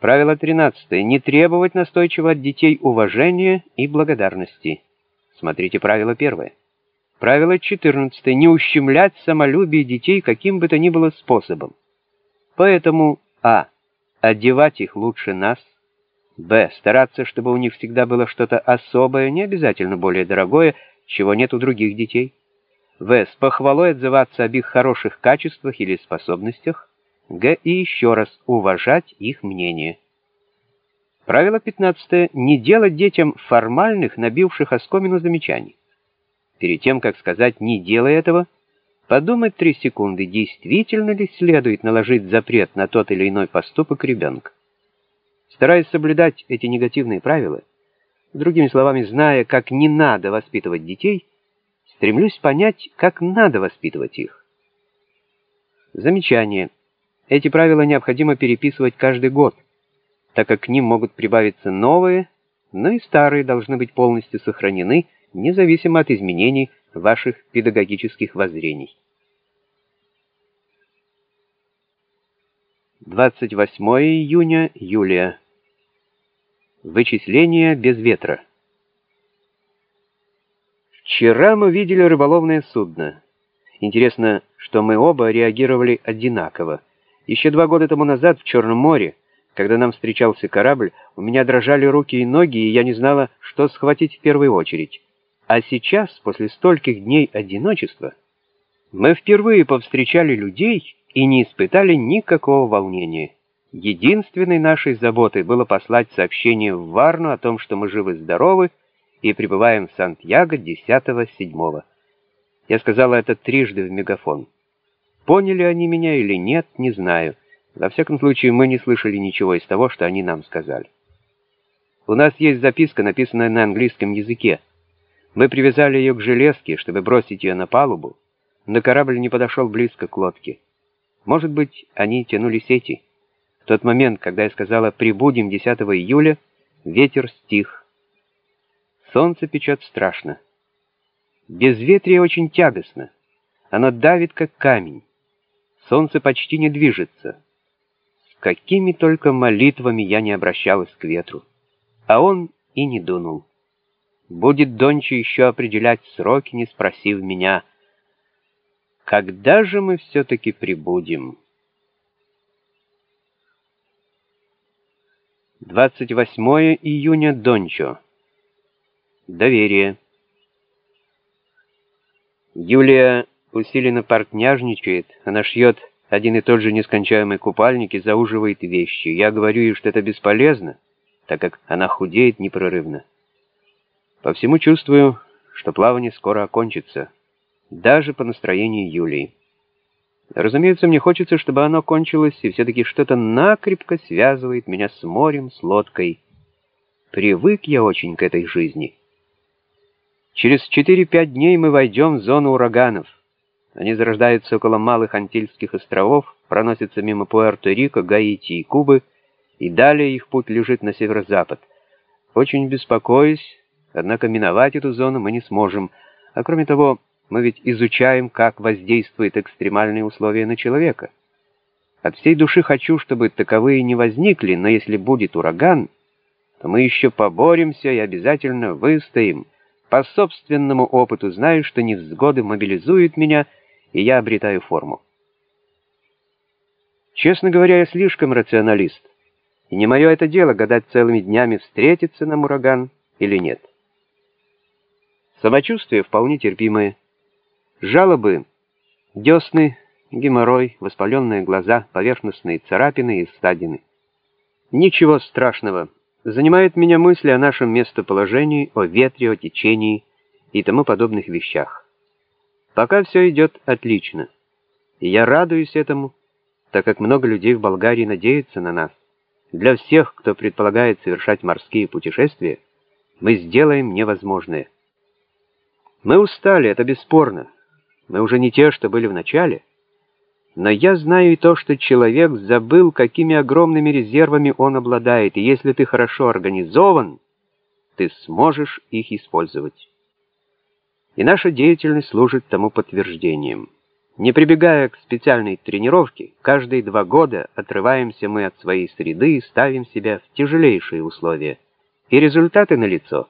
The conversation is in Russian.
Правило 13. Не требовать настойчиво от детей уважения и благодарности. Смотрите правило 1. Правило 14. Не ущемлять самолюбие детей каким бы то ни было способом. Поэтому а. Одевать их лучше нас. б. Стараться, чтобы у них всегда было что-то особое, не обязательно более дорогое, чего нет у других детей. В. С похвалой отзываться об их хороших качествах или способностях. Г. И еще раз уважать их мнение. Правило 15. Не делать детям формальных, набивших оскомину замечаний. Перед тем, как сказать «не делай этого», подумать три секунды, действительно ли следует наложить запрет на тот или иной поступок ребенка. Стараясь соблюдать эти негативные правила, другими словами, зная, как не надо воспитывать детей, стремлюсь понять, как надо воспитывать их. Замечание. Эти правила необходимо переписывать каждый год, так как к ним могут прибавиться новые, но и старые должны быть полностью сохранены, независимо от изменений ваших педагогических воззрений. 28 июня, Юлия. Вычисление без ветра. Вчера мы видели рыболовное судно. Интересно, что мы оба реагировали одинаково. Еще два года тому назад в Черном море, когда нам встречался корабль, у меня дрожали руки и ноги, и я не знала, что схватить в первую очередь. А сейчас, после стольких дней одиночества, мы впервые повстречали людей и не испытали никакого волнения. Единственной нашей заботой было послать сообщение в Варну о том, что мы живы-здоровы и прибываем в Сантьяго 10-7. Я сказала это трижды в мегафон. Поняли они меня или нет, не знаю. Во всяком случае, мы не слышали ничего из того, что они нам сказали. У нас есть записка, написанная на английском языке. Мы привязали ее к железке, чтобы бросить ее на палубу, но корабль не подошел близко к лодке. Может быть, они тянули сети. В тот момент, когда я сказала «прибудем 10 июля», ветер стих. Солнце печет страшно. Безветрие очень тягостно. Оно давит, как камень. Солнце почти не движется. С какими только молитвами я не обращалась к ветру. А он и не дунул. Будет Донча еще определять сроки, не спросив меня, когда же мы все-таки прибудем? 28 июня, Дончо. Доверие. Юлия усиленно партняжничает, она шьет один и тот же нескончаемый купальник и зауживает вещи. Я говорю ей, что это бесполезно, так как она худеет непрерывно. По всему чувствую, что плавание скоро окончится, даже по настроению Юлии. Разумеется, мне хочется, чтобы оно кончилось, и все-таки что-то накрепко связывает меня с морем, с лодкой. Привык я очень к этой жизни. Через 4-5 дней мы войдем в зону ураганов. Они зарождаются около малых Антильских островов, проносятся мимо Пуэрто-Рико, Гаити и Кубы, и далее их путь лежит на северо-запад. Очень беспокоюсь, однако миновать эту зону мы не сможем. А кроме того, мы ведь изучаем, как воздействуют экстремальные условия на человека. От всей души хочу, чтобы таковые не возникли, но если будет ураган, то мы еще поборемся и обязательно выстоим. По собственному опыту знаю, что невзгоды мобилизуют меня, и я обретаю форму. Честно говоря, я слишком рационалист, и не мое это дело гадать целыми днями, встретится нам ураган или нет. Самочувствие вполне терпимое. Жалобы, десны, геморрой, воспаленные глаза, поверхностные царапины и ссадины. Ничего страшного. Занимает меня мысли о нашем местоположении, о ветре, о течении и тому подобных вещах. Пока все идет отлично. И я радуюсь этому, так как много людей в Болгарии надеются на нас. Для всех, кто предполагает совершать морские путешествия, мы сделаем невозможное. Мы устали, это бесспорно. Мы уже не те, что были в начале. Но я знаю и то, что человек забыл, какими огромными резервами он обладает, и если ты хорошо организован, ты сможешь их использовать и наша деятельность служит тому подтверждением. Не прибегая к специальной тренировке, каждые два года отрываемся мы от своей среды и ставим себя в тяжелейшие условия. И результаты налицо.